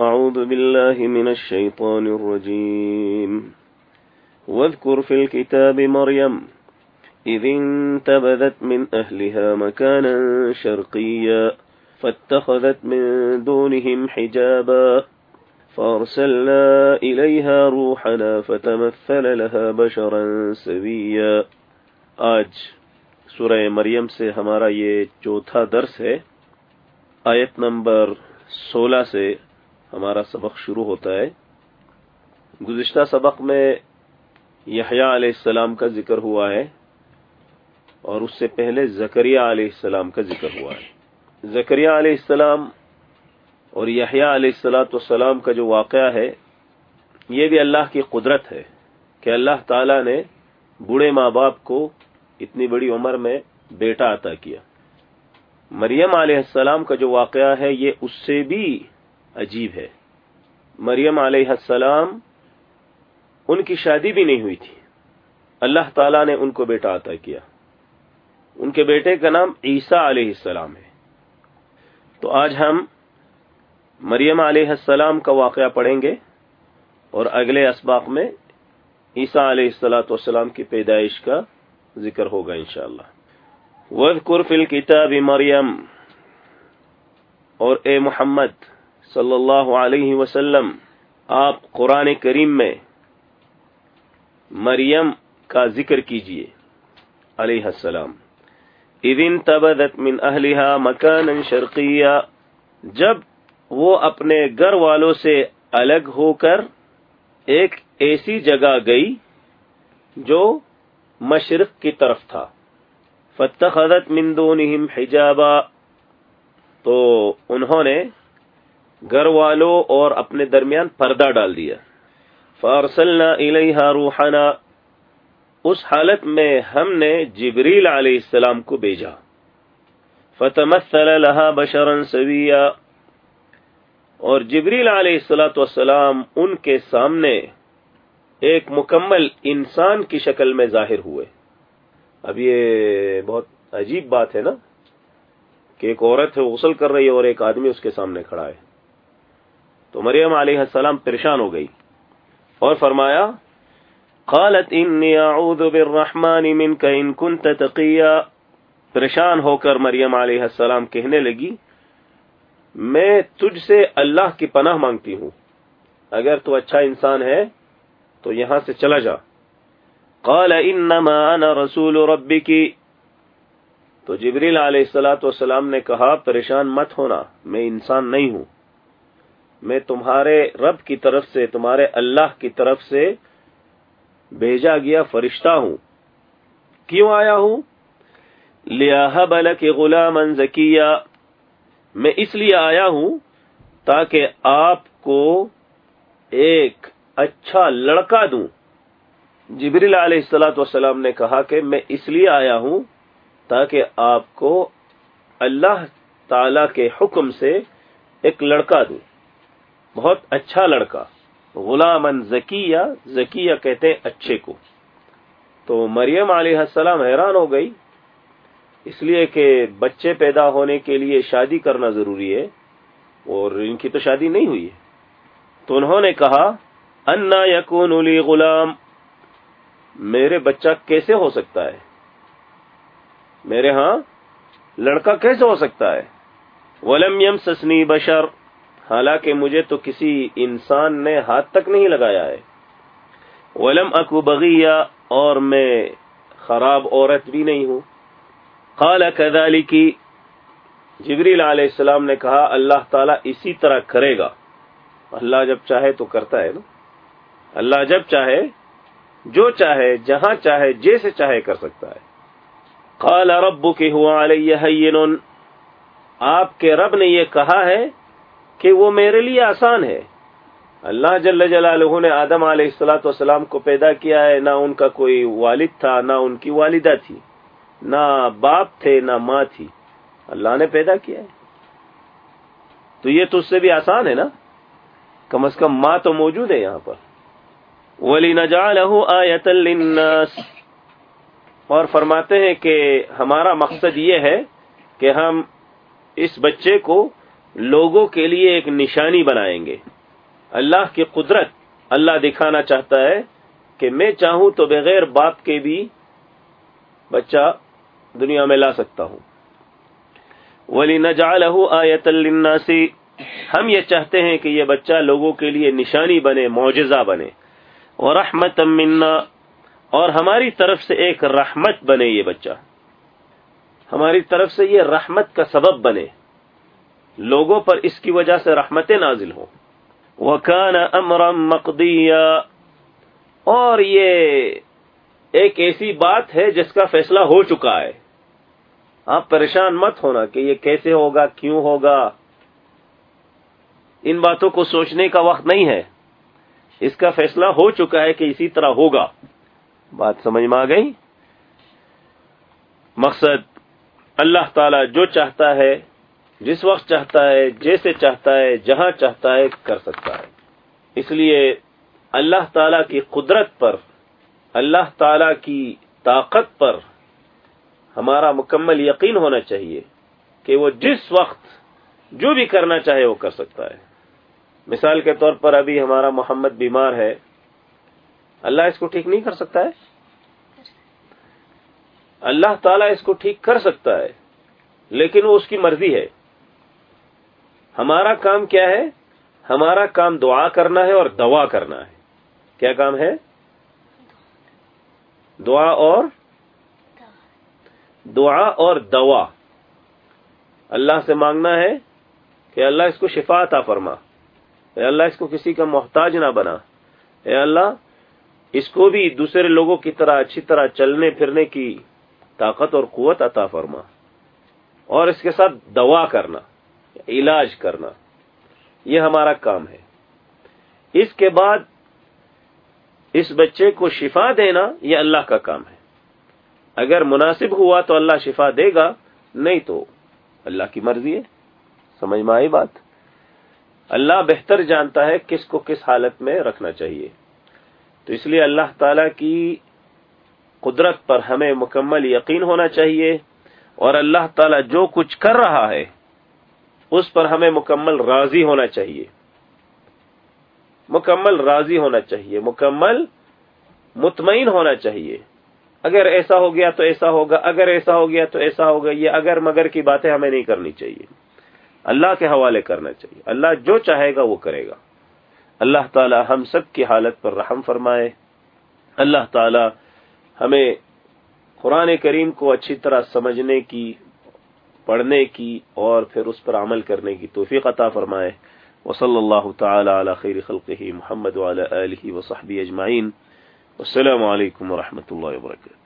أعوذ بالله من الشيطان الرجيم. واذكر في الكتاب مريم، إذ انتبذت من أهلها مكانا شرقيا، فاتخذت من دونهم حجابا، فأرسلنا إليها روحنا فتمثل لها بشرا سويا. آج سورہ مریم سے ہمارا یہ چوتھا درس ہے، آیت نمبر سولہ سے ہمارا سبق شروع ہوتا ہے۔ گزشتہ سبق میں یحییٰ علیہ السلام کا ذکر ہوا ہے اور اس سے پہلے زکریہ علیہ السلام کا ذکر ہوا ہے۔ زکریہ علیہ السلام اور یحییٰ علیہ السلاۃ والسلام کا جو واقعہ ہے، یہ بھی اللہ کی قدرت ہے کہ اللہ تعالی نے بوڑھے ماں باپ کو اتنی بڑی عمر میں بیٹا عطا کیا۔ مریم علیہ السلام کا جو واقعہ ہے، یہ اس سے بھی عجیب ہے۔ مریم علیہ السلام ان کی شادی بھی نہیں ہوئی تھی۔ اللہ تعالی نے ان کو بیٹا عطا کیا۔ ان کے بیٹے کا نام عیسیٰ علیہ السلام ہے۔ تو آج ہم مریم علیہ السلام کا واقعہ پڑھیں گے اور اگلے اسباق میں عیسیٰ علیہ السلاۃ والسلام کی پیدائش کا ذکر ہوگا انشاءاللہ۔ وذکر فی الكتاب مریم۔ اور اے محمد صلی اللہ علیہ وسلم، آپ قرآن کریم میں مریم کا ذکر کیجیے۔ علیہ السلام۔ اذن تبدت من اہلها مکانا شرقیہ، جب وہ اپنے گھر والوں سے الگ ہو کر ایک ایسی جگہ گئی جو مشرق کی طرف تھا۔ فتخذت من دونهم حجابا۔ تو انہوں نے گھر والوں اور اپنے درمیان پردہ ڈال دیا۔ فارسلنا الیہا روحنا، اس حالت میں ہم نے جبریل علیہ السلام کو بھیجا۔ فتمثل لها بشرا سویا۔ اور جبریل علیہ السلاۃ والسلام ان کے سامنے ایک مکمل انسان کی شکل میں ظاہر ہوئے۔ اب یہ بہت عجیب بات ہے نا کہ ایک عورت ہے غسل کر رہی ہے اور ایک آدمی اس کے سامنے کھڑا ہے۔ تو مریم علیہ السلام پریشان ہو گئی اور فرمایا، قالت انی اعوذ بالرحمن منك ان كنت تقیا۔ پریشان ہو کر مریم علیہ السلام کہنے لگی، میں تجھ سے اللہ کی پناہ مانگتی ہوں۔ اگر تو اچھا انسان ہے، تو یہاں سے چلا جا۔ قال، انما انا رسول ربک۔ تو جبریل علیہ السلاۃ والسلام نے کہا، پریشان مت ہونا، میں انسان نہیں ہوں۔ میں تمہارے رب کی طرف سے، تمہارے اللہ کی طرف سے بھیجا گیا فرشتہ ہوں۔ کیوں آیا ہوں؟ لیا بل کے غلام میں اس لیے آیا ہوں تاکہ آپ کو ایک اچھا لڑکا دوں۔ جبریل علیہ السلاۃ والسلام نے کہا کہ میں اس لیے آیا ہوں تاکہ آپ کو اللہ تعالی کے حکم سے ایک لڑکا دوں۔ بہت اچھا لڑکا غلام ذکیہ ذکیہ کہتے ہیں اچھے کو۔ تو مریم علیہ السلام حیران ہو گئی، اس لیے کہ بچے پیدا ہونے کے لیے شادی کرنا ضروری ہے، اور ان کی تو شادی نہیں ہوئی ہے۔ تو انہوں نے کہا، انا یقون علی غلام، میرے بچہ کیسے ہو سکتا ہے؟ میرے ہاں لڑکا کیسے ہو سکتا ہے؟ ولم یم سسنی بشر حالانکہ مجھے تو کسی انسان نے ہاتھ تک نہیں لگایا ہے۔ ولم اکو بغیا اور میں خراب عورت بھی نہیں ہوں۔ قال کی جبریل علیہ السلام نے کہا، اللہ تعالیٰ اسی طرح کرے گا۔ اللہ جب چاہے تو کرتا ہے نا۔ اللہ جب چاہے، جو چاہے، جہاں چاہے، جیسے چاہے کر سکتا ہے۔ قال رب کی ہوا آپ کے رب نے یہ کہا ہے کہ وہ میرے لیے آسان ہے۔ اللہ جل جلالہ نے آدم علیہ السلاۃ والسلام کو پیدا کیا ہے، نہ ان کا کوئی والد تھا، نہ ان کی والدہ تھی، نہ باپ تھے، نہ ماں تھی۔ اللہ نے پیدا کیا ہے۔ تو یہ تو اس سے بھی آسان ہے نا؟ کم از کم ماں تو موجود ہے یہاں پر۔ ولی آیت للناس۔ اور فرماتے ہیں کہ ہمارا مقصد یہ ہے کہ ہم اس بچے کو لوگوں کے لیے ایک نشانی بنائیں گے۔ اللہ کی قدرت اللہ دکھانا چاہتا ہے کہ میں چاہوں تو بغیر باپ کے بھی بچہ دنیا میں لا سکتا ہوں۔ ولی نجالہ آیت الناسی ہم یہ چاہتے ہیں کہ یہ بچہ لوگوں کے لیے نشانی بنے، معجزہ بنے۔ اور رحمت منا۔ اور ہماری طرف سے ایک رحمت بنے یہ بچہ۔ ہماری طرف سے یہ رحمت کا سبب بنے۔ لوگوں پر اس کی وجہ سے رحمتیں نازل ہوں۔ وہ کان امرم مقدیا اور یہ ایک ایسی بات ہے جس کا فیصلہ ہو چکا ہے۔ آپ پریشان مت ہونا کہ یہ کیسے ہوگا، کیوں ہوگا۔ ان باتوں کو سوچنے کا وقت نہیں ہے۔ اس کا فیصلہ ہو چکا ہے کہ اسی طرح ہوگا۔ بات سمجھ میں آ گئی؟ مقصد اللہ تعالی جو چاہتا ہے جس وقت چاہتا ہے، جیسے چاہتا ہے، جہاں چاہتا ہے، کر سکتا ہے۔ اس لیے اللہ تعالی کی قدرت پر، اللہ تعالی کی طاقت پر ہمارا مکمل یقین ہونا چاہیے کہ وہ جس وقت جو بھی کرنا چاہے وہ کر سکتا ہے۔ مثال کے طور پر ابھی ہمارا محمد بیمار ہے۔ اللہ اس کو ٹھیک نہیں کر سکتا ہے؟ اللہ تعالیٰ اس کو ٹھیک کر سکتا ہے، لیکن وہ اس کی مرضی ہے۔ ہمارا کام کیا ہے؟ ہمارا کام دعا کرنا ہے اور دوا کرنا ہے۔ کیا کام ہے؟ دعا اور دعا اور دوا۔ اللہ سے مانگنا ہے کہ اللہ اس کو شفا عطا فرما۔ اے اللہ اس کو کسی کا محتاج نہ بنا۔ اے اللہ اس کو بھی دوسرے لوگوں کی طرح اچھی طرح چلنے پھرنے کی طاقت اور قوت عطا فرما۔ اور اس کے ساتھ دوا کرنا۔ علاج کرنا، یہ ہمارا کام ہے۔ اس کے بعد اس بچے کو شفا دینا یہ اللہ کا کام ہے۔ اگر مناسب ہوا تو اللہ شفا دے گا، نہیں تو اللہ کی مرضی ہے۔ سمجھ میں آئی بات؟ اللہ بہتر جانتا ہے کس کو کس حالت میں رکھنا چاہیے۔ تو اس لیے اللہ تعالی کی قدرت پر ہمیں مکمل یقین ہونا چاہیے اور اللہ تعالی جو کچھ کر رہا ہے اس پر ہمیں مکمل راضی ہونا چاہیے۔ مکمل راضی ہونا چاہیے، مکمل مطمئن ہونا چاہیے۔ اگر ایسا ہو گیا تو ایسا ہوگا، اگر ایسا ہو گیا تو ایسا ہوگا، یہ اگر مگر کی باتیں ہمیں نہیں کرنی چاہیے۔ اللہ کے حوالے کرنا چاہیے۔ اللہ جو چاہے گا وہ کرے گا۔ اللہ تعالی ہم سب کی حالت پر رحم فرمائے۔ اللہ تعالی ہمیں قرآن کریم کو اچھی طرح سمجھنے کی پڑھنے کی اور پھر اس پر عمل کرنے کی توفیق عطا فرمائے۔ وصلی اللہ تعالی علی خیر خلقہ محمد وعلی آلہ وصحبہ اجمعین۔ السلام علیکم ورحمۃ اللہ وبرکاتہ۔